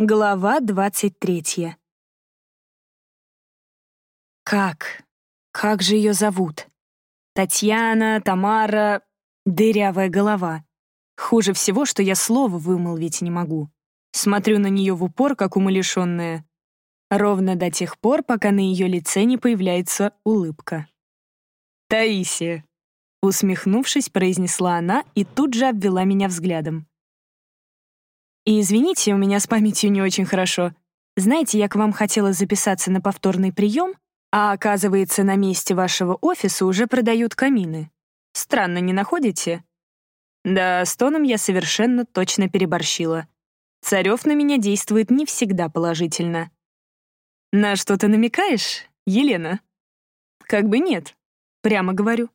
Глава двадцать третья. Как? Как же ее зовут? Татьяна, Тамара, дырявая голова. Хуже всего, что я слова вымолвить не могу. Смотрю на нее в упор, как умалишенная. Ровно до тех пор, пока на ее лице не появляется улыбка. «Таисия», — усмехнувшись, произнесла она и тут же обвела меня взглядом. И извините, у меня с памятью не очень хорошо. Знаете, я к вам хотела записаться на повторный прием, а оказывается, на месте вашего офиса уже продают камины. Странно, не находите? Да, с тоном я совершенно точно переборщила. Царев на меня действует не всегда положительно. На что ты намекаешь, Елена? Как бы нет. Прямо говорю.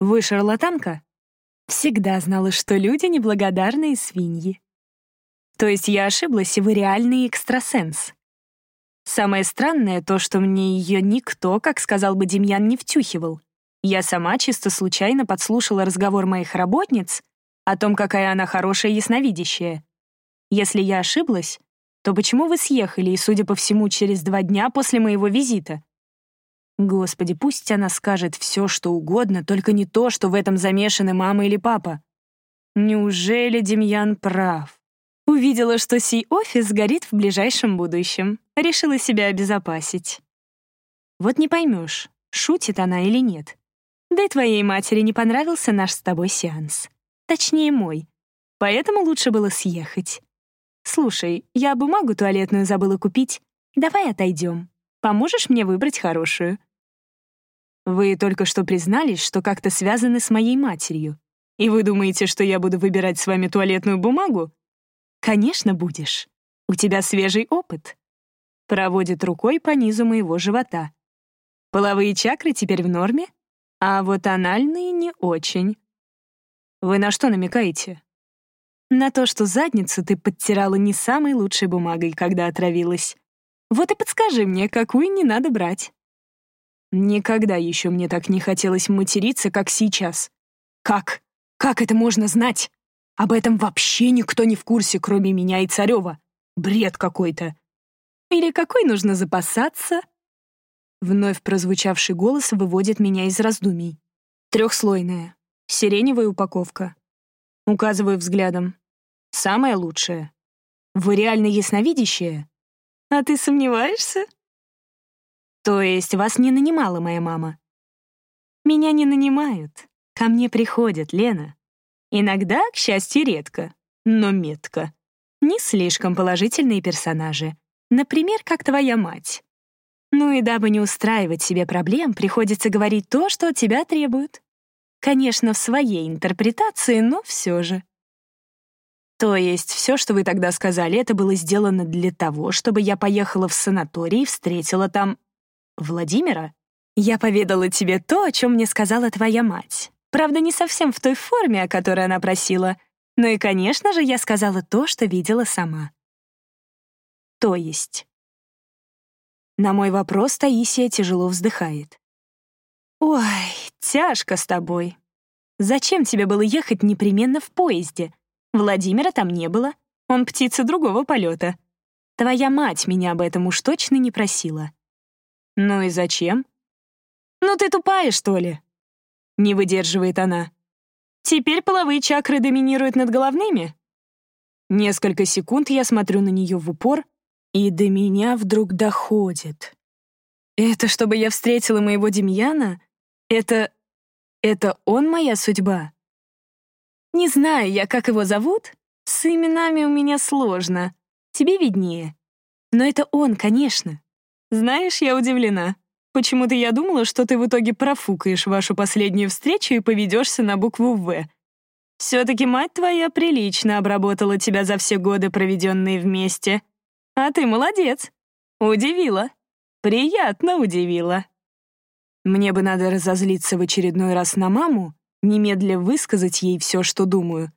Вы шарлатанка? Всегда знала, что люди неблагодарные свиньи. То есть я ошиблась, и вы реальный экстрасенс. Самое странное то, что мне ее никто, как сказал бы Демьян, не втюхивал. Я сама чисто случайно подслушала разговор моих работниц о том, какая она хорошая ясновидящая. Если я ошиблась, то почему вы съехали, и, судя по всему, через два дня после моего визита? Господи, пусть она скажет все, что угодно, только не то, что в этом замешаны мама или папа. Неужели Демьян прав? Увидела, что сей офис горит в ближайшем будущем. Решила себя обезопасить. Вот не поймешь, шутит она или нет. Да и твоей матери не понравился наш с тобой сеанс. Точнее, мой. Поэтому лучше было съехать. Слушай, я бумагу туалетную забыла купить. Давай отойдем. Поможешь мне выбрать хорошую? Вы только что признались, что как-то связаны с моей матерью. И вы думаете, что я буду выбирать с вами туалетную бумагу? «Конечно, будешь. У тебя свежий опыт». Проводит рукой по низу моего живота. Половые чакры теперь в норме, а вот анальные не очень. Вы на что намекаете? На то, что задницу ты подтирала не самой лучшей бумагой, когда отравилась. Вот и подскажи мне, какую не надо брать. Никогда еще мне так не хотелось материться, как сейчас. Как? Как это можно знать? Об этом вообще никто не в курсе, кроме меня и Царева. Бред какой-то. Или какой нужно запасаться? Вновь прозвучавший голос выводит меня из раздумий. Трехслойная. Сиреневая упаковка. Указываю взглядом. Самое лучшее. Вы реально ясновидящая? А ты сомневаешься? То есть вас не нанимала моя мама? Меня не нанимают. Ко мне приходят, Лена. Иногда, к счастью, редко, но метко. Не слишком положительные персонажи. Например, как твоя мать. Ну и дабы не устраивать себе проблем, приходится говорить то, что от тебя требуют. Конечно, в своей интерпретации, но все же. То есть все, что вы тогда сказали, это было сделано для того, чтобы я поехала в санаторий и встретила там... Владимира? Я поведала тебе то, о чем мне сказала твоя мать. Правда, не совсем в той форме, о которой она просила. Ну и, конечно же, я сказала то, что видела сама. То есть. На мой вопрос Таисия тяжело вздыхает. «Ой, тяжко с тобой. Зачем тебе было ехать непременно в поезде? Владимира там не было, он птица другого полета. Твоя мать меня об этом уж точно не просила». «Ну и зачем?» «Ну ты тупая, что ли?» Не выдерживает она. Теперь половые чакры доминируют над головными? Несколько секунд я смотрю на нее в упор, и до меня вдруг доходит. Это чтобы я встретила моего Демьяна? Это... это он моя судьба? Не знаю я, как его зовут. С именами у меня сложно. Тебе виднее. Но это он, конечно. Знаешь, я удивлена. Почему-то я думала, что ты в итоге профукаешь вашу последнюю встречу и поведешься на букву «В». Все-таки мать твоя прилично обработала тебя за все годы, проведенные вместе. А ты молодец. Удивила. Приятно удивила. Мне бы надо разозлиться в очередной раз на маму, немедля высказать ей все, что думаю.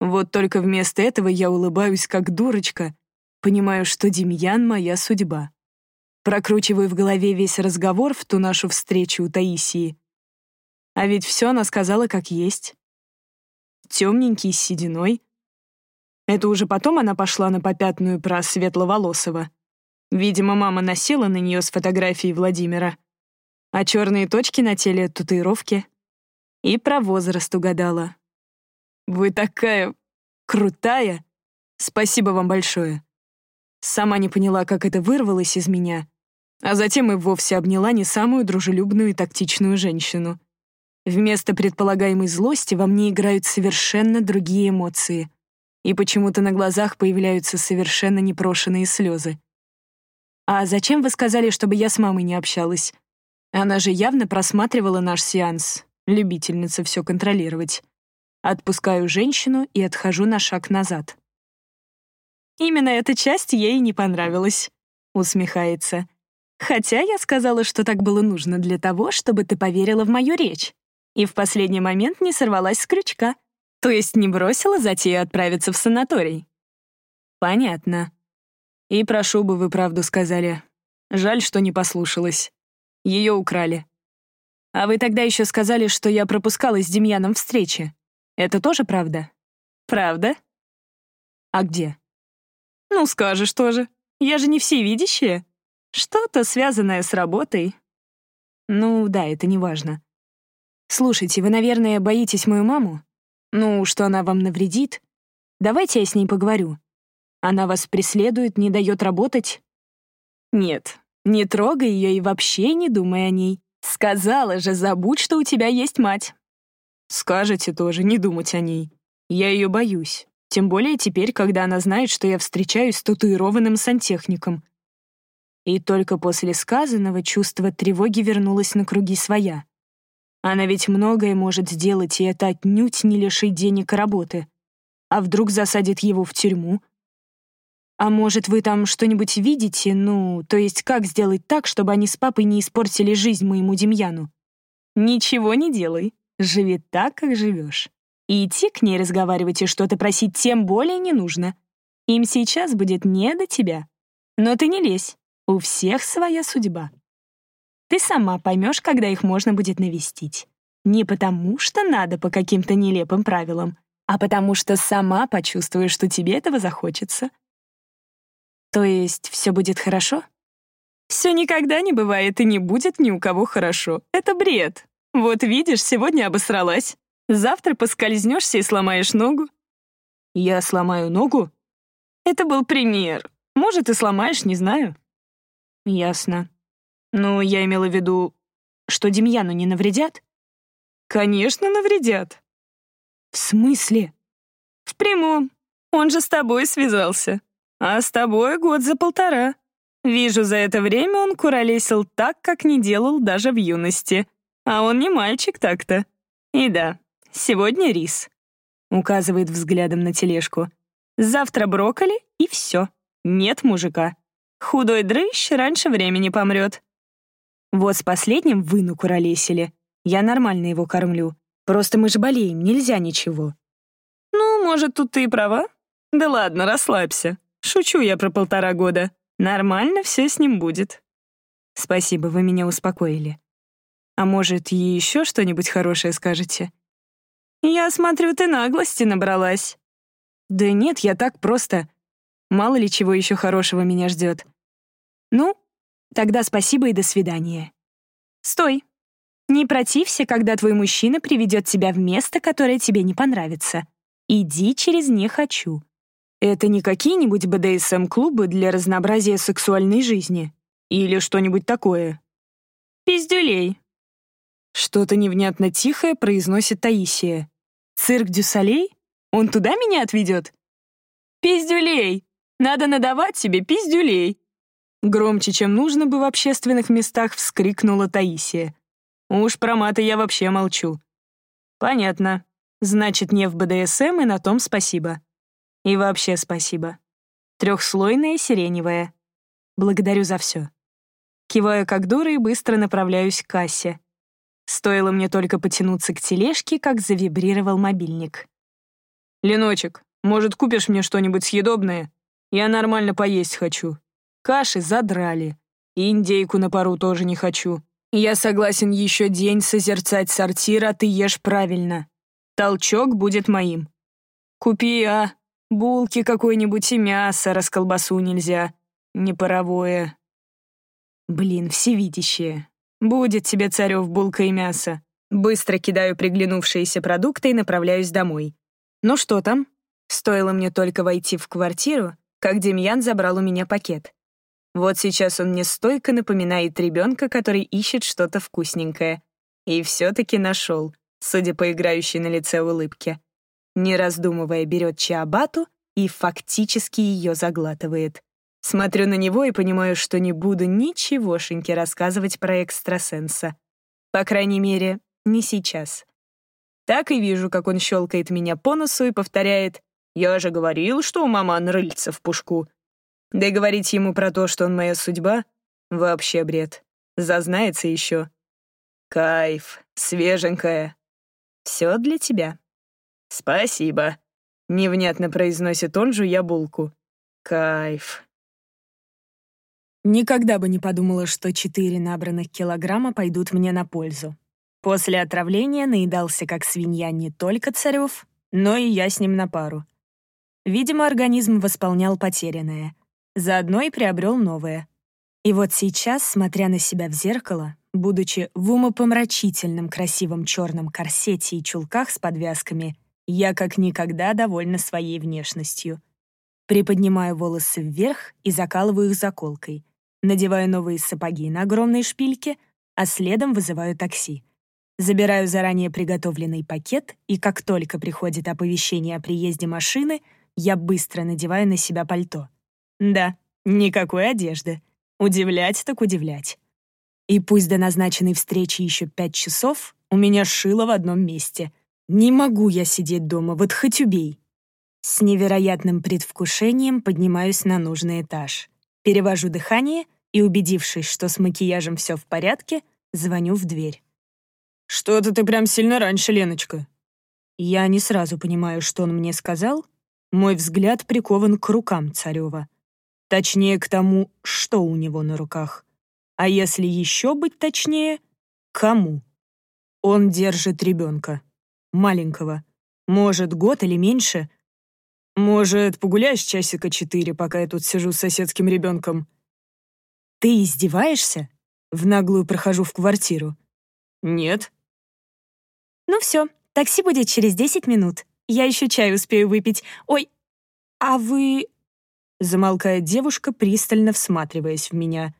Вот только вместо этого я улыбаюсь как дурочка, понимаю, что Демьян — моя судьба. Прокручиваю в голове весь разговор в ту нашу встречу у Таисии. А ведь все она сказала как есть. Темненький, с сединой. Это уже потом она пошла на попятную про Светловолосого. Видимо, мама насела на нее с фотографией Владимира. А черные точки на теле — татуировки. И про возраст угадала. «Вы такая крутая! Спасибо вам большое!» Сама не поняла, как это вырвалось из меня, а затем и вовсе обняла не самую дружелюбную и тактичную женщину. Вместо предполагаемой злости во мне играют совершенно другие эмоции, и почему-то на глазах появляются совершенно непрошенные слезы. «А зачем вы сказали, чтобы я с мамой не общалась? Она же явно просматривала наш сеанс, любительница все контролировать. Отпускаю женщину и отхожу на шаг назад. «Именно эта часть ей не понравилась», — усмехается. «Хотя я сказала, что так было нужно для того, чтобы ты поверила в мою речь, и в последний момент не сорвалась с крючка, то есть не бросила затею отправиться в санаторий». «Понятно. И прошу бы вы правду сказали. Жаль, что не послушалась. Ее украли. А вы тогда еще сказали, что я пропускала с Демьяном встречи. Это тоже правда? Правда? А где? Ну, скажешь тоже. Я же не всевидящая. Что-то связанное с работой. Ну, да, это не важно. Слушайте, вы, наверное, боитесь мою маму? Ну, что она вам навредит? Давайте я с ней поговорю. Она вас преследует, не дает работать? Нет, не трогай ее и вообще не думай о ней. Сказала же, забудь, что у тебя есть мать. Скажете тоже, не думать о ней. Я ее боюсь. Тем более теперь, когда она знает, что я встречаюсь с татуированным сантехником. И только после сказанного чувство тревоги вернулось на круги своя. Она ведь многое может сделать, и это отнюдь не лишить денег работы. А вдруг засадит его в тюрьму, «А может, вы там что-нибудь видите? Ну, то есть как сделать так, чтобы они с папой не испортили жизнь моему Демьяну?» «Ничего не делай. Живи так, как живешь. И идти к ней разговаривать и что-то просить тем более не нужно. Им сейчас будет не до тебя. Но ты не лезь. У всех своя судьба. Ты сама поймешь, когда их можно будет навестить. Не потому, что надо по каким-то нелепым правилам, а потому что сама почувствуешь, что тебе этого захочется. То есть все будет хорошо? Все никогда не бывает и не будет ни у кого хорошо. Это бред. Вот видишь, сегодня обосралась. Завтра поскользнешься и сломаешь ногу. Я сломаю ногу? Это был пример. Может, и сломаешь, не знаю. Ясно. Ну, я имела в виду, что Демьяну не навредят? Конечно, навредят. В смысле? В прямом. Он же с тобой связался. А с тобой год за полтора. Вижу, за это время он куролесил так, как не делал даже в юности. А он не мальчик так-то. И да, сегодня рис. Указывает взглядом на тележку. Завтра брокколи и все. Нет мужика. Худой дрыщ раньше времени помрет. Вот с последним вы накуролесили. Я нормально его кормлю. Просто мы же болеем, нельзя ничего. Ну, может, тут ты и права. Да ладно, расслабься. Шучу я про полтора года. Нормально все с ним будет. Спасибо, вы меня успокоили. А может, еще что-нибудь хорошее скажете? Я смотрю, ты наглости набралась. Да нет, я так просто. Мало ли чего еще хорошего меня ждет. Ну, тогда спасибо и до свидания. Стой. Не протився, когда твой мужчина приведет тебя в место, которое тебе не понравится. Иди через «не хочу». Это не какие-нибудь БДСМ-клубы для разнообразия сексуальной жизни? Или что-нибудь такое? Пиздюлей. Что-то невнятно тихое произносит Таисия. Цирк Дюсалей? Он туда меня отведет? Пиздюлей! Надо надавать себе пиздюлей! Громче, чем нужно бы в общественных местах, вскрикнула Таисия. Уж про маты я вообще молчу. Понятно. Значит, не в БДСМ, и на том спасибо. И вообще спасибо. Трехслойная сиреневая. Благодарю за все. Киваю как дура и быстро направляюсь к кассе. Стоило мне только потянуться к тележке, как завибрировал мобильник. «Леночек, может, купишь мне что-нибудь съедобное? Я нормально поесть хочу. Каши задрали. Индейку на пару тоже не хочу. Я согласен еще день созерцать сортир, а ты ешь правильно. Толчок будет моим. Купи, а? Булки какой-нибудь и мясо, раз колбасу нельзя. Не паровое. Блин, всевидящее. Будет тебе, царев, булка и мясо. Быстро кидаю приглянувшиеся продукты и направляюсь домой. Ну что там? Стоило мне только войти в квартиру, как Демьян забрал у меня пакет. Вот сейчас он мне стойко напоминает ребенка, который ищет что-то вкусненькое. И все-таки нашел, судя по играющей на лице улыбке. Не раздумывая, берет чиабату и фактически ее заглатывает. Смотрю на него и понимаю, что не буду ничегошеньки рассказывать про экстрасенса. По крайней мере, не сейчас. Так и вижу, как он щелкает меня по носу и повторяет «Я же говорил, что у маман рыльца в пушку». Да и говорить ему про то, что он моя судьба, вообще бред. Зазнается еще. Кайф, свеженькая. Все для тебя. Спасибо. Невнятно произносит он, жуя булку. Кайф. Никогда бы не подумала, что четыре набранных килограмма пойдут мне на пользу. После отравления наедался как свинья не только Царев, но и я с ним на пару. Видимо, организм восполнял потерянное. Заодно и приобрел новое. И вот сейчас, смотря на себя в зеркало, будучи в умопомрачительном красивом черном корсете и чулках с подвязками, я как никогда довольна своей внешностью. Приподнимаю волосы вверх и закалываю их заколкой — надеваю новые сапоги на огромной шпильке, а следом вызываю такси. Забираю заранее приготовленный пакет, и как только приходит оповещение о приезде машины, я быстро надеваю на себя пальто. Да, никакой одежды. Удивлять так удивлять. И пусть до назначенной встречи еще пять часов, у меня шило в одном месте. Не могу я сидеть дома, вот хоть убей. С невероятным предвкушением поднимаюсь на нужный этаж. Перевожу дыхание и, убедившись, что с макияжем все в порядке, звоню в дверь. «Что-то ты прям сильно раньше, Леночка». Я не сразу понимаю, что он мне сказал. Мой взгляд прикован к рукам Царева. Точнее, к тому, что у него на руках. А если еще быть точнее, кому? Он держит ребенка. Маленького. Может, год или меньше, может, погуляешь часика четыре, пока я тут сижу с соседским ребенком? Ты издеваешься? В наглую прохожу в квартиру. Нет. Ну все, такси будет через десять минут. Я еще чай успею выпить. Ой, а вы... Замолкает девушка, пристально всматриваясь в меня.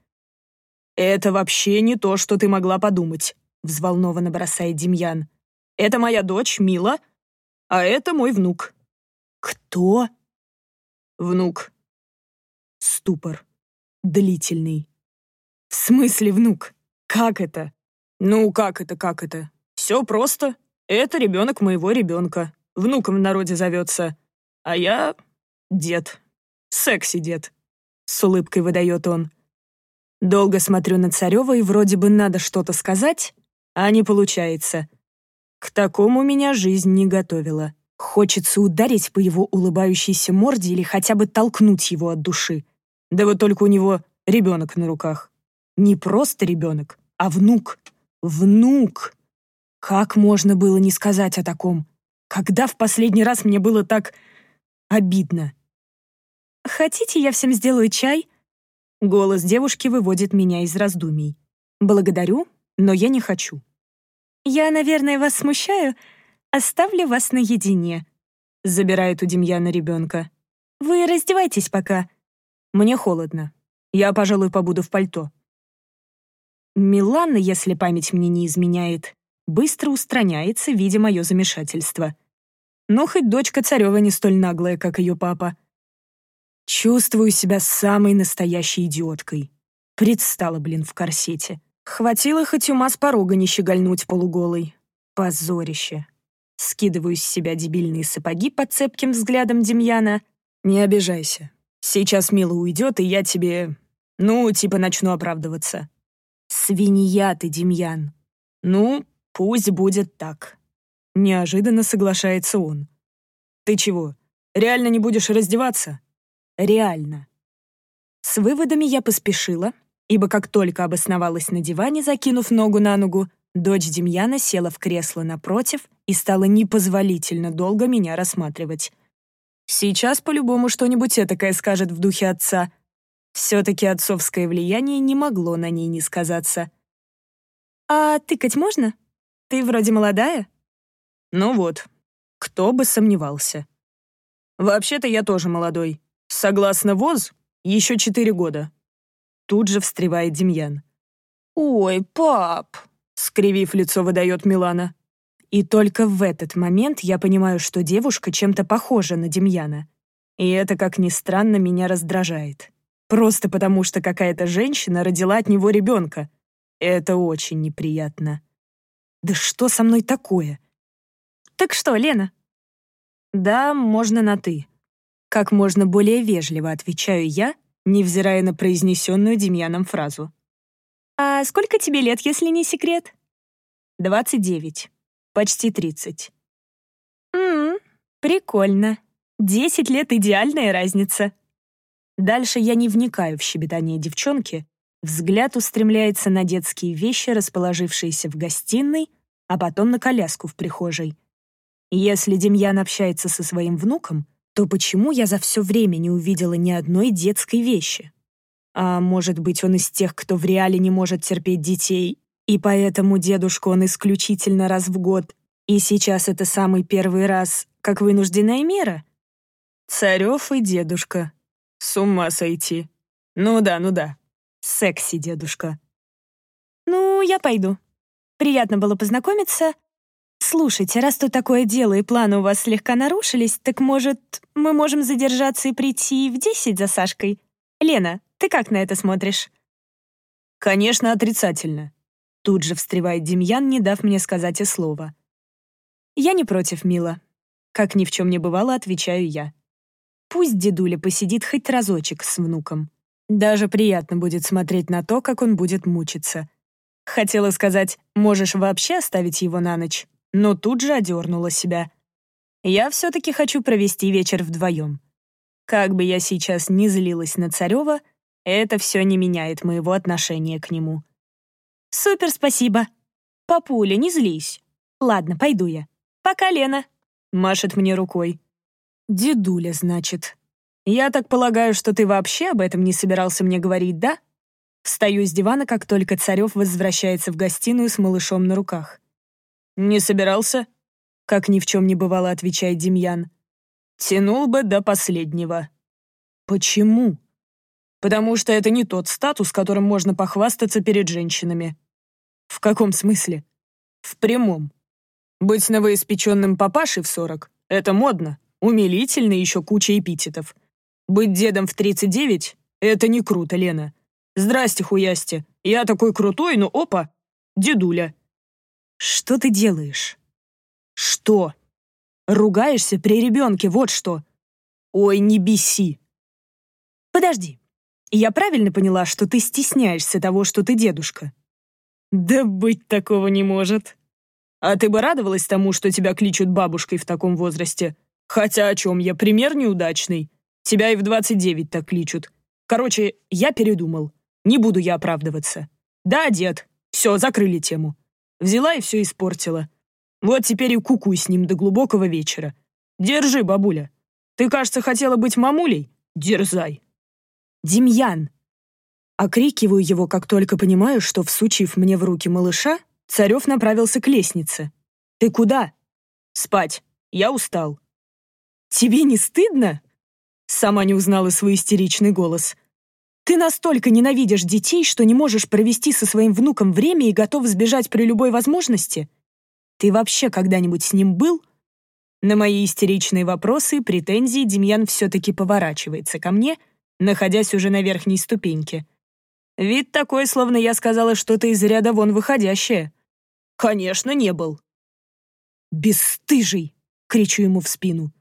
«Это вообще не то, что ты могла подумать», — взволнованно бросает Демьян. «Это моя дочь, Мила, а это мой внук, «Кто?» «Внук». Ступор. Длительный. «В смысле внук? Как это?» «Ну, как это, как это? Все просто. Это ребенок моего ребенка. Внуком в народе зовется. А я — дед. Секси-дед», — с улыбкой выдает он. Долго смотрю на Царева, и вроде бы надо что-то сказать, а не получается. К такому меня жизнь не готовила. Хочется ударить по его улыбающейся морде или хотя бы толкнуть его от души. Да вот только у него ребенок на руках. Не просто ребенок, а внук. Внук! Как можно было не сказать о таком? Когда в последний раз мне было так обидно? «Хотите, я всем сделаю чай?» Голос девушки выводит меня из раздумий. «Благодарю, но я не хочу». «Я, наверное, вас смущаю, Оставлю вас наедине», — забирает у Демьяна ребенка. «Вы раздевайтесь пока. Мне холодно. Я, пожалуй, побуду в пальто». Милана, если память мне не изменяет, быстро устраняется, видя мое замешательство. Но хоть дочка Царева не столь наглая, как ее папа. Чувствую себя самой настоящей идиоткой. Предстала, блин, в корсете. Хватило хоть ума с порога не щегольнуть полуголой. Позорище. Скидываю с себя дебильные сапоги под цепким взглядом Демьяна. «Не обижайся. Сейчас Мила уйдет, и я тебе... Ну, типа начну оправдываться». «Свинья ты, Демьян». «Ну, пусть будет так». Неожиданно соглашается он. «Ты чего, реально не будешь раздеваться?» «Реально». С выводами я поспешила, ибо как только обосновалась на диване, закинув ногу на ногу, Дочь Демьяна села в кресло напротив и стала непозволительно долго меня рассматривать. Сейчас по-любому что-нибудь этакое скажет в духе отца. Все-таки отцовское влияние не могло на ней не сказаться. «А тыкать можно? Ты вроде молодая?» «Ну вот, кто бы сомневался. Вообще-то я тоже молодой. Согласно ВОЗ, еще четыре года». Тут же встревает Демьян. «Ой, пап!» — скривив лицо, выдает Милана. И только в этот момент я понимаю, что девушка чем-то похожа на Демьяна. И это, как ни странно, меня раздражает. Просто потому, что какая-то женщина родила от него ребенка. Это очень неприятно. Да что со мной такое? Так что, Лена? Да, можно на «ты». Как можно более вежливо отвечаю я, невзирая на произнесенную Демьяном фразу. «А сколько тебе лет, если не секрет?» «Двадцать девять». Почти 30. Ммм, прикольно. 10 лет — идеальная разница. Дальше я не вникаю в щебетание девчонки, взгляд устремляется на детские вещи, расположившиеся в гостиной, а потом на коляску в прихожей. Если Демьян общается со своим внуком, то почему я за все время не увидела ни одной детской вещи? А может быть, он из тех, кто в реале не может терпеть детей и поэтому дедушку он исключительно раз в год, и сейчас это самый первый раз, как вынужденная мера? Царев и дедушка. С ума сойти. Ну да, ну да. Секси дедушка. Ну, я пойду. Приятно было познакомиться. Слушайте, раз тут такое дело и планы у вас слегка нарушились, так, может, мы можем задержаться и прийти в десять за Сашкой? Лена, ты как на это смотришь? Конечно, отрицательно. Тут же встревает Демьян, не дав мне сказать и слова. «Я не против, мила». Как ни в чем не бывало, отвечаю я. Пусть дедуля посидит хоть разочек с внуком. Даже приятно будет смотреть на то, как он будет мучиться. Хотела сказать, можешь вообще оставить его на ночь, но тут же одернула себя. Я все-таки хочу провести вечер вдвоем. Как бы я сейчас ни злилась на Царева, это все не меняет моего отношения к нему. «Супер, спасибо. Папуля, не злись. Ладно, пойду я. Пока, Лена», — машет мне рукой. «Дедуля, значит. Я так полагаю, что ты вообще об этом не собирался мне говорить, да?» Встаю с дивана, как только Царев возвращается в гостиную с малышом на руках. «Не собирался?» — как ни в чем не бывало, отвечает Демьян. «Тянул бы до последнего». «Почему?» «Потому что это не тот статус, которым можно похвастаться перед женщинами. «В каком смысле?» «В прямом. Быть новоиспеченным папашей в сорок — это модно, умилительно еще куча эпитетов. Быть дедом в тридцать девять — это не круто, Лена. Здрасте, хуясти. Я такой крутой, но опа, дедуля». «Что ты делаешь?» «Что?» «Ругаешься при ребенке, вот что». «Ой, не беси». «Подожди. Я правильно поняла, что ты стесняешься того, что ты дедушка?» Да быть такого не может. А ты бы радовалась тому, что тебя кличут бабушкой в таком возрасте? Хотя о чем я, пример неудачный. Тебя и в 29 так кличут. Короче, я передумал. Не буду я оправдываться. Да, дед. Все, закрыли тему. Взяла и все испортила. Вот теперь и кукуй с ним до глубокого вечера. Держи, бабуля. Ты, кажется, хотела быть мамулей? Дерзай. Демьян, Окрикиваю его, как только понимаю, что, всучив мне в руки малыша, Царев направился к лестнице. «Ты куда?» «Спать. Я устал». «Тебе не стыдно?» Сама не узнала свой истеричный голос. «Ты настолько ненавидишь детей, что не можешь провести со своим внуком время и готов сбежать при любой возможности? Ты вообще когда-нибудь с ним был?» На мои истеричные вопросы и претензии Демьян все-таки поворачивается ко мне, находясь уже на верхней ступеньке. Вид такой, словно я сказала что-то из ряда вон выходящее. Конечно, не был. «Бесстыжий!» — кричу ему в спину.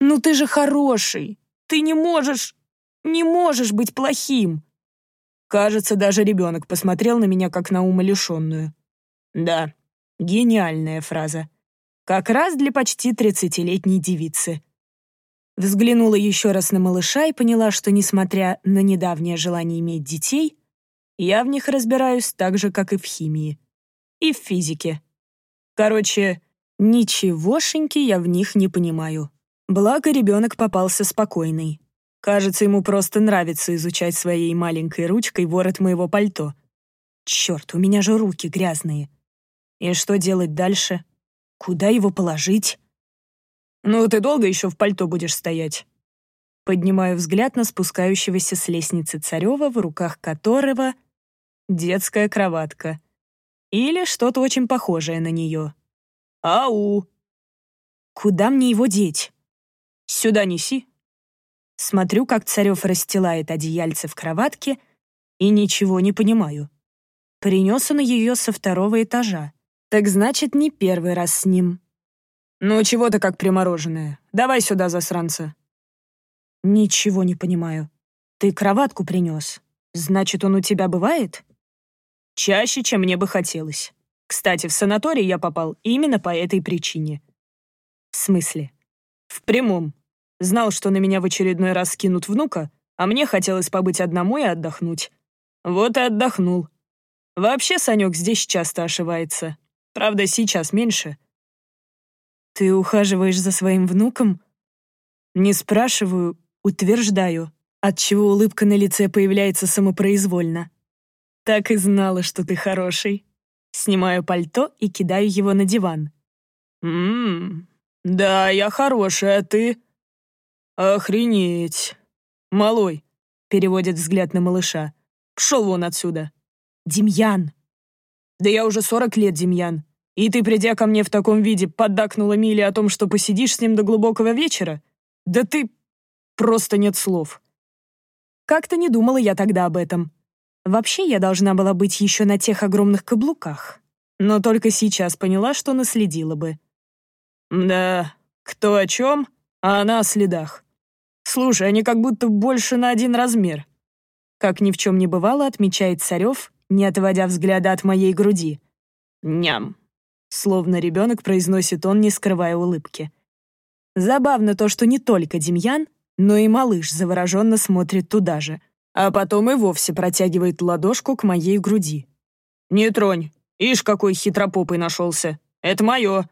«Ну ты же хороший! Ты не можешь... не можешь быть плохим!» Кажется, даже ребенок посмотрел на меня, как на умалишенную. Да, гениальная фраза. Как раз для почти тридцатилетней девицы. Взглянула еще раз на малыша и поняла, что, несмотря на недавнее желание иметь детей, я в них разбираюсь так же, как и в химии. И в физике. Короче, ничегошеньки я в них не понимаю. Благо, ребенок попался спокойный. Кажется, ему просто нравится изучать своей маленькой ручкой ворот моего пальто. Черт, у меня же руки грязные. И что делать дальше? Куда его положить? Ну, ты долго еще в пальто будешь стоять? Поднимаю взгляд на спускающегося с лестницы Царева, в руках которого детская кроватка. Или что-то очень похожее на нее. Ау! Куда мне его деть? Сюда неси. Смотрю, как Царев расстилает одеяльце в кроватке, и ничего не понимаю. Принес он ее со второго этажа. Так значит, не первый раз с ним. «Ну, чего ты как примороженная? Давай сюда, засранца». «Ничего не понимаю. Ты кроватку принес. Значит, он у тебя бывает?» «Чаще, чем мне бы хотелось. Кстати, в санаторий я попал именно по этой причине». «В смысле?» «В прямом. Знал, что на меня в очередной раз скинут внука, а мне хотелось побыть одному и отдохнуть. Вот и отдохнул. Вообще Санек здесь часто ошивается. Правда, сейчас меньше. Ты ухаживаешь за своим внуком? Не спрашиваю, утверждаю, отчего улыбка на лице появляется самопроизвольно. Так и знала, что ты хороший. Снимаю пальто и кидаю его на диван. «Ммм, да, я хорошая, а ты...» «Охренеть! Малой!» — переводит взгляд на малыша. «Пшел вон отсюда!» «Демьян!» «Да я уже сорок лет, Демьян. И ты, придя ко мне в таком виде, поддакнула Миле о том, что посидишь с ним до глубокого вечера? Да ты... просто нет слов!» Как-то не думала я тогда об этом. Вообще, я должна была быть еще на тех огромных каблуках. Но только сейчас поняла, что наследила бы. «Да, кто о чем, а она о следах. Слушай, они как будто больше на один размер. Как ни в чем не бывало, отмечает Царев, не отводя взгляда от моей груди. Ням. Словно ребенок произносит он, не скрывая улыбки. Забавно то, что не только Демьян, но и малыш завороженно смотрит туда же, а потом и вовсе протягивает ладошку к моей груди. «Не тронь! Ишь, какой хитропопый нашелся! Это мое!»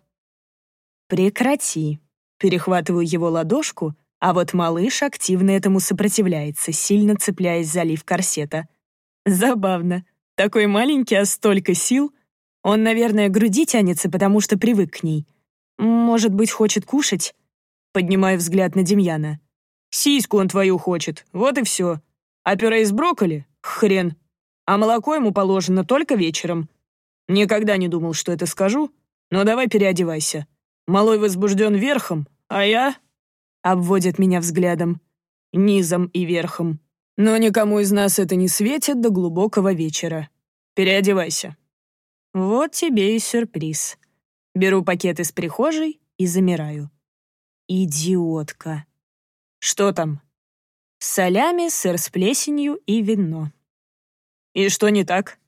«Прекрати!» Перехватываю его ладошку — а вот малыш активно этому сопротивляется, сильно цепляясь за лиф корсета. Забавно. Такой маленький, а столько сил. Он, наверное, груди тянется, потому что привык к ней. Может быть, хочет кушать? Поднимаю взгляд на Демьяна. Сиську он твою хочет, вот и все. А пюре из брокколи? Хрен. А молоко ему положено только вечером. Никогда не думал, что это скажу, но давай переодевайся. Малой возбужден верхом, а я обводит меня взглядом, низом и верхом. Но никому из нас это не светит до глубокого вечера. Переодевайся. Вот тебе и сюрприз. Беру пакет из прихожей и замираю. Идиотка. Что там? Солями, сыр с плесенью и вино. И что не так?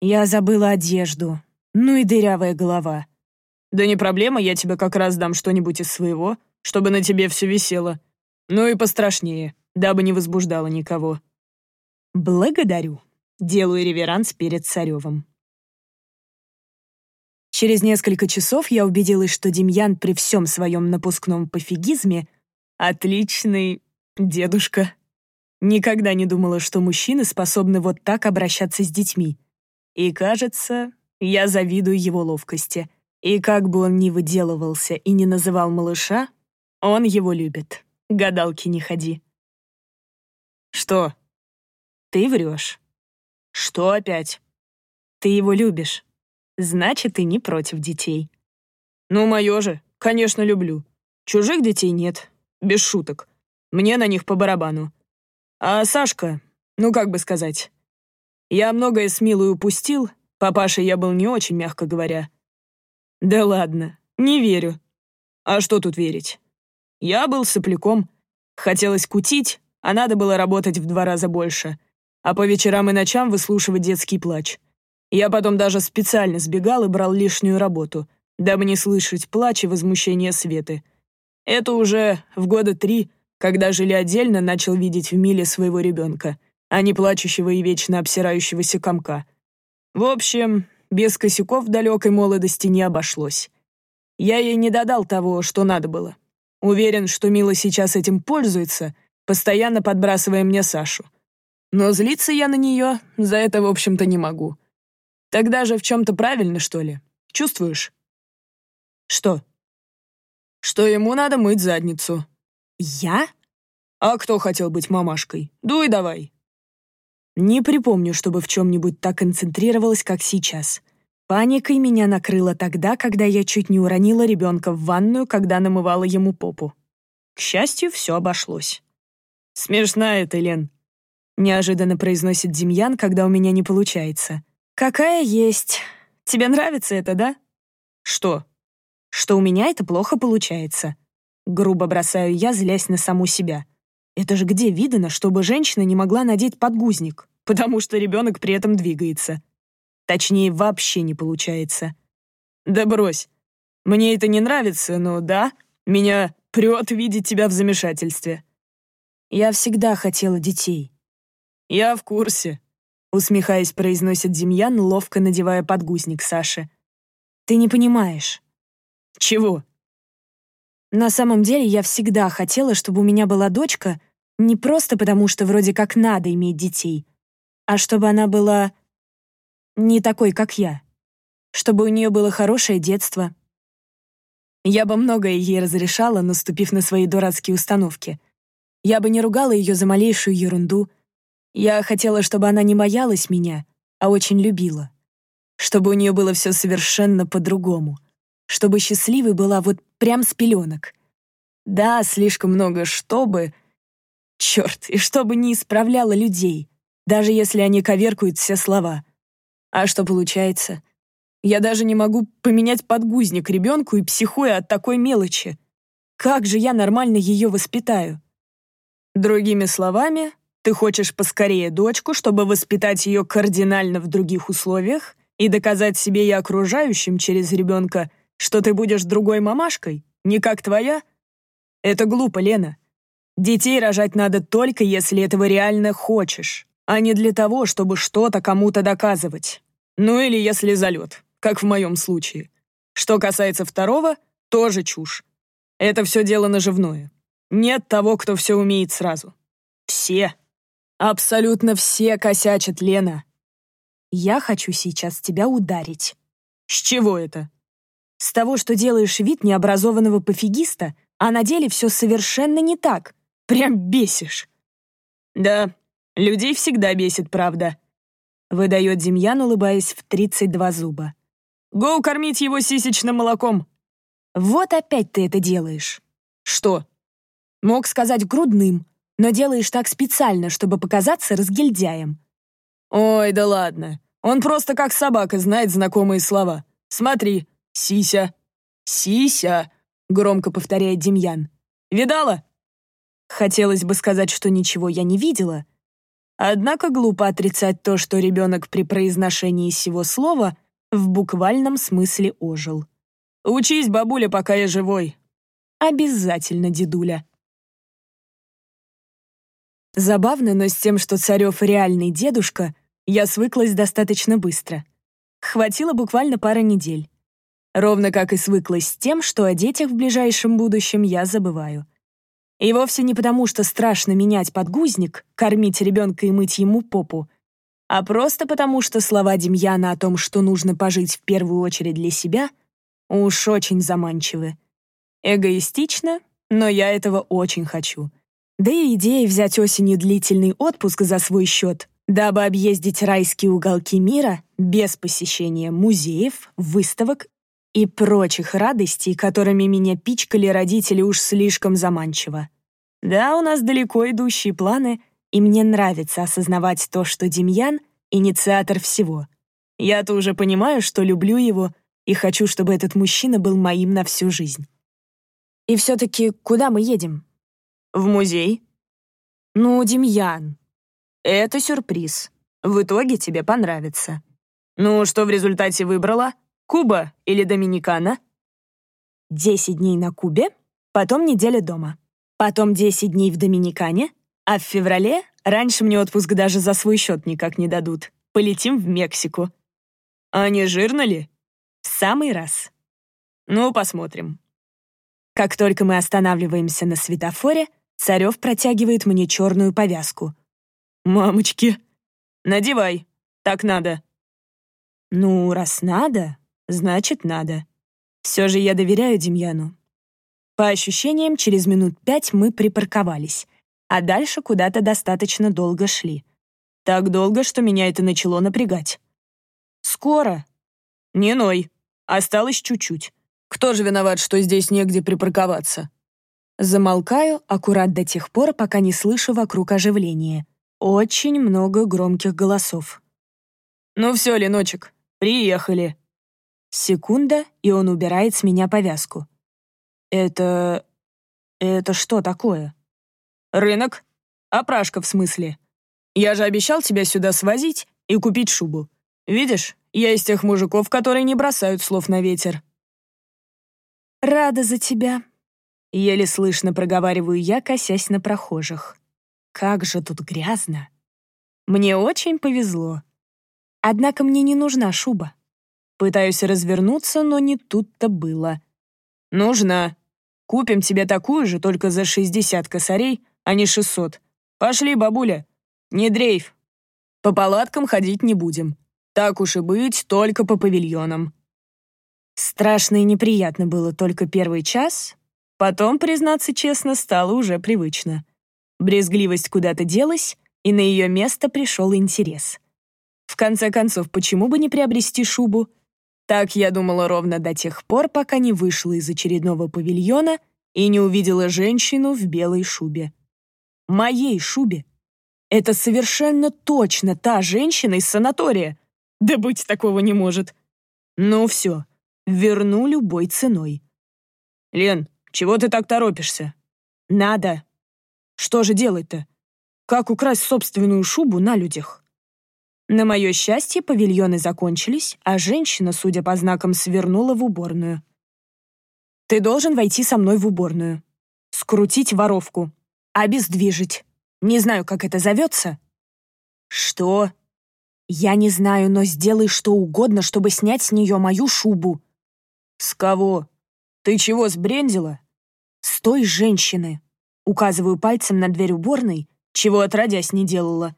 Я забыла одежду. Ну и дырявая голова. Да не проблема, я тебе как раз дам что-нибудь из своего чтобы на тебе все висело. Ну и пострашнее, дабы не возбуждало никого. Благодарю. Делаю реверанс перед Царевым. Через несколько часов я убедилась, что Демьян при всем своем напускном пофигизме отличный дедушка. Никогда не думала, что мужчины способны вот так обращаться с детьми. И, кажется, я завидую его ловкости. И как бы он ни выделывался и не называл малыша, он его любит. Гадалки не ходи. Что? Ты врешь. Что опять? Ты его любишь. Значит, ты не против детей. Ну, мое же. Конечно, люблю. Чужих детей нет. Без шуток. Мне на них по барабану. А Сашка, ну как бы сказать. Я многое с Милой упустил. Папаше я был не очень, мягко говоря. Да ладно, не верю. А что тут верить? Я был сопляком. Хотелось кутить, а надо было работать в два раза больше. А по вечерам и ночам выслушивать детский плач. Я потом даже специально сбегал и брал лишнюю работу, дабы не слышать плач и возмущения Светы. Это уже в года три, когда жили отдельно, начал видеть в Миле своего ребенка, а не плачущего и вечно обсирающегося комка. В общем, без косяков в далекой молодости не обошлось. Я ей не додал того, что надо было. Уверен, что Мила сейчас этим пользуется, постоянно подбрасывая мне Сашу. Но злиться я на нее за это, в общем-то, не могу. Тогда же в чем-то правильно, что ли? Чувствуешь? Что? Что ему надо мыть задницу. Я? А кто хотел быть мамашкой? Дуй давай. Не припомню, чтобы в чем-нибудь так концентрировалась, как сейчас. Паникой меня накрыло тогда, когда я чуть не уронила ребенка в ванную, когда намывала ему попу. К счастью, все обошлось. «Смешная ты, Лен», — неожиданно произносит Демьян, когда у меня не получается. «Какая есть. Тебе нравится это, да?» «Что?» «Что у меня это плохо получается». Грубо бросаю я, злясь на саму себя. Это же где видно, чтобы женщина не могла надеть подгузник, потому что ребенок при этом двигается. Точнее, вообще не получается. Да брось. Мне это не нравится, но да, меня прет видеть тебя в замешательстве. Я всегда хотела детей. Я в курсе. Усмехаясь, произносит Демьян, ловко надевая подгузник Саше. «Ты не понимаешь». «Чего?» «На самом деле я всегда хотела, чтобы у меня была дочка не просто потому, что вроде как надо иметь детей, а чтобы она была не такой, как я. Чтобы у нее было хорошее детство. Я бы многое ей разрешала, наступив на свои дурацкие установки. Я бы не ругала ее за малейшую ерунду — я хотела, чтобы она не боялась меня, а очень любила. Чтобы у нее было все совершенно по-другому. Чтобы счастливой была вот прям с пеленок. Да, слишком много «чтобы». Черт, и чтобы не исправляла людей, даже если они коверкуют все слова. А что получается? Я даже не могу поменять подгузник ребенку и психуя от такой мелочи. Как же я нормально ее воспитаю? Другими словами, ты хочешь поскорее дочку, чтобы воспитать ее кардинально в других условиях и доказать себе и окружающим через ребенка, что ты будешь другой мамашкой, не как твоя? Это глупо, Лена. Детей рожать надо только, если этого реально хочешь, а не для того, чтобы что-то кому-то доказывать. Ну или если залет, как в моем случае. Что касается второго, тоже чушь. Это все дело наживное. Нет того, кто все умеет сразу. Все. Абсолютно все косячат, Лена. Я хочу сейчас тебя ударить. С чего это? С того, что делаешь вид необразованного пофигиста, а на деле все совершенно не так. Прям бесишь. Да, людей всегда бесит, правда. Выдает Демьян, улыбаясь в 32 зуба. Гоу кормить его сисечным молоком. Вот опять ты это делаешь. Что? Мог сказать грудным, но делаешь так специально, чтобы показаться разгильдяем». «Ой, да ладно. Он просто как собака знает знакомые слова. Смотри, сися, сися», — громко повторяет Демьян. «Видала?» Хотелось бы сказать, что ничего я не видела. Однако глупо отрицать то, что ребенок при произношении сего слова в буквальном смысле ожил. «Учись, бабуля, пока я живой». «Обязательно, дедуля». Забавно, но с тем, что Царев реальный дедушка, я свыклась достаточно быстро. Хватило буквально пары недель. Ровно как и свыклась с тем, что о детях в ближайшем будущем я забываю. И вовсе не потому, что страшно менять подгузник, кормить ребенка и мыть ему попу, а просто потому, что слова Демьяна о том, что нужно пожить в первую очередь для себя, уж очень заманчивы. Эгоистично, но я этого очень хочу — да и идея взять осенью длительный отпуск за свой счет, дабы объездить райские уголки мира без посещения музеев, выставок и прочих радостей, которыми меня пичкали родители уж слишком заманчиво. Да, у нас далеко идущие планы, и мне нравится осознавать то, что Демьян — инициатор всего. Я-то уже понимаю, что люблю его и хочу, чтобы этот мужчина был моим на всю жизнь. И все-таки куда мы едем? В музей? Ну, Демьян, это сюрприз. В итоге тебе понравится. Ну, что в результате выбрала? Куба или Доминикана? Десять дней на Кубе, потом неделя дома. Потом десять дней в Доминикане, а в феврале раньше мне отпуск даже за свой счет никак не дадут. Полетим в Мексику. А не жирно ли? В самый раз. Ну, посмотрим. Как только мы останавливаемся на светофоре, Царев протягивает мне черную повязку. «Мамочки, надевай, так надо». «Ну, раз надо, значит надо. Все же я доверяю Демьяну». По ощущениям, через минут пять мы припарковались, а дальше куда-то достаточно долго шли. Так долго, что меня это начало напрягать. «Скоро?» «Не ной. Осталось чуть-чуть. Кто же виноват, что здесь негде припарковаться?» Замолкаю аккурат до тех пор, пока не слышу вокруг оживления. Очень много громких голосов. «Ну все, Леночек, приехали». Секунда, и он убирает с меня повязку. «Это... это что такое?» «Рынок. Опрашка, в смысле. Я же обещал тебя сюда свозить и купить шубу. Видишь, я из тех мужиков, которые не бросают слов на ветер». «Рада за тебя», — еле слышно проговариваю я, косясь на прохожих. «Как же тут грязно!» Мне очень повезло. Однако мне не нужна шуба. Пытаюсь развернуться, но не тут-то было. «Нужна. Купим тебе такую же, только за 60 косарей, а не 600. Пошли, бабуля. Не дрейф. По палаткам ходить не будем. Так уж и быть, только по павильонам». Страшно и неприятно было только первый час, потом, признаться честно, стало уже привычно. Брезгливость куда-то делась, и на ее место пришел интерес. В конце концов, почему бы не приобрести шубу? Так я думала ровно до тех пор, пока не вышла из очередного павильона и не увидела женщину в белой шубе. Моей шубе. Это совершенно точно та женщина из санатория. Да быть такого не может. Ну все, Верну любой ценой. Лен, чего ты так торопишься? Надо. Что же делать-то? Как украсть собственную шубу на людях? На мое счастье, павильоны закончились, а женщина, судя по знакам, свернула в уборную. Ты должен войти со мной в уборную. Скрутить воровку. Обездвижить. Не знаю, как это зовется. Что? Я не знаю, но сделай что угодно, чтобы снять с нее мою шубу. «С кого? Ты чего, сбрендила?» «С той женщины». Указываю пальцем на дверь уборной, чего отродясь не делала.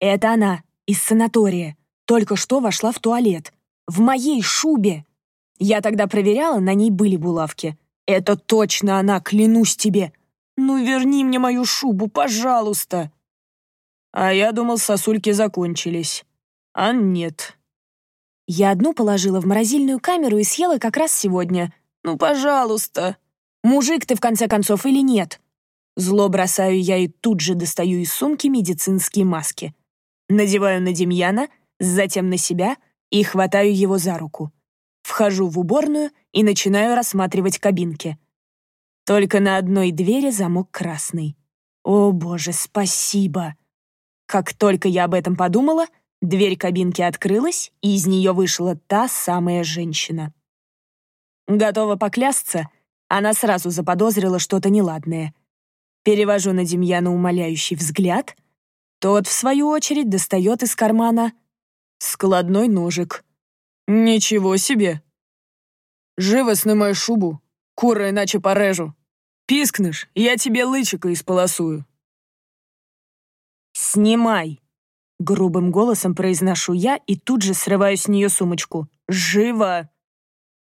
«Это она, из санатория. Только что вошла в туалет. В моей шубе!» Я тогда проверяла, на ней были булавки. «Это точно она, клянусь тебе!» «Ну верни мне мою шубу, пожалуйста!» А я думал, сосульки закончились. А нет. Я одну положила в морозильную камеру и съела как раз сегодня. Ну, пожалуйста. Мужик ты, в конце концов, или нет? Зло бросаю я и тут же достаю из сумки медицинские маски. Надеваю на Демьяна, затем на себя и хватаю его за руку. Вхожу в уборную и начинаю рассматривать кабинки. Только на одной двери замок красный. О, боже, спасибо! Как только я об этом подумала, Дверь кабинки открылась, и из нее вышла та самая женщина. Готова поклясться, она сразу заподозрила что-то неладное. Перевожу на Демьяна умоляющий взгляд. Тот, в свою очередь, достает из кармана складной ножик. «Ничего себе! Живо снимай шубу, кура иначе порежу. Пискнешь, я тебе лычика исполосую». «Снимай!» Грубым голосом произношу я и тут же срываю с нее сумочку. «Живо!»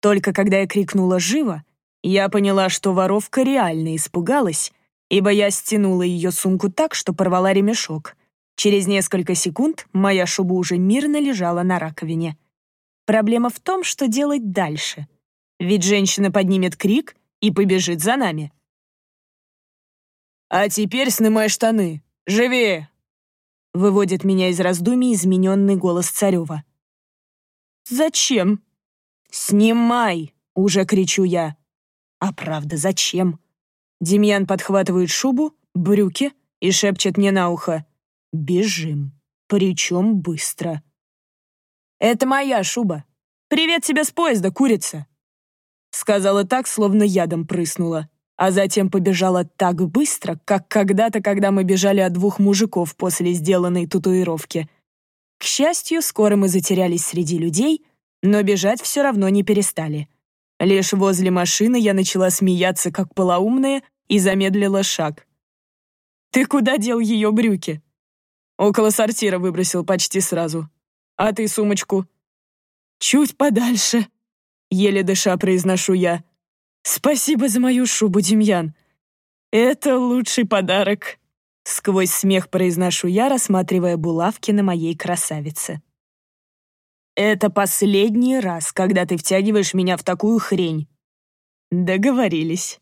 Только когда я крикнула «Живо!», я поняла, что воровка реально испугалась, ибо я стянула ее сумку так, что порвала ремешок. Через несколько секунд моя шуба уже мирно лежала на раковине. Проблема в том, что делать дальше. Ведь женщина поднимет крик и побежит за нами. «А теперь снимай штаны! Живее!» Выводит меня из раздумий измененный голос Царева. «Зачем?» «Снимай!» — уже кричу я. «А правда, зачем?» Демьян подхватывает шубу, брюки и шепчет мне на ухо. «Бежим. Причем быстро». «Это моя шуба. Привет тебе с поезда, курица!» Сказала так, словно ядом прыснула а затем побежала так быстро, как когда-то, когда мы бежали от двух мужиков после сделанной татуировки. К счастью, скоро мы затерялись среди людей, но бежать все равно не перестали. Лишь возле машины я начала смеяться, как полоумная, и замедлила шаг. «Ты куда дел ее брюки?» «Около сортира выбросил почти сразу. А ты сумочку?» «Чуть подальше», — еле дыша произношу я. «Спасибо за мою шубу, Демьян. Это лучший подарок», — сквозь смех произношу я, рассматривая булавки на моей красавице. «Это последний раз, когда ты втягиваешь меня в такую хрень». «Договорились».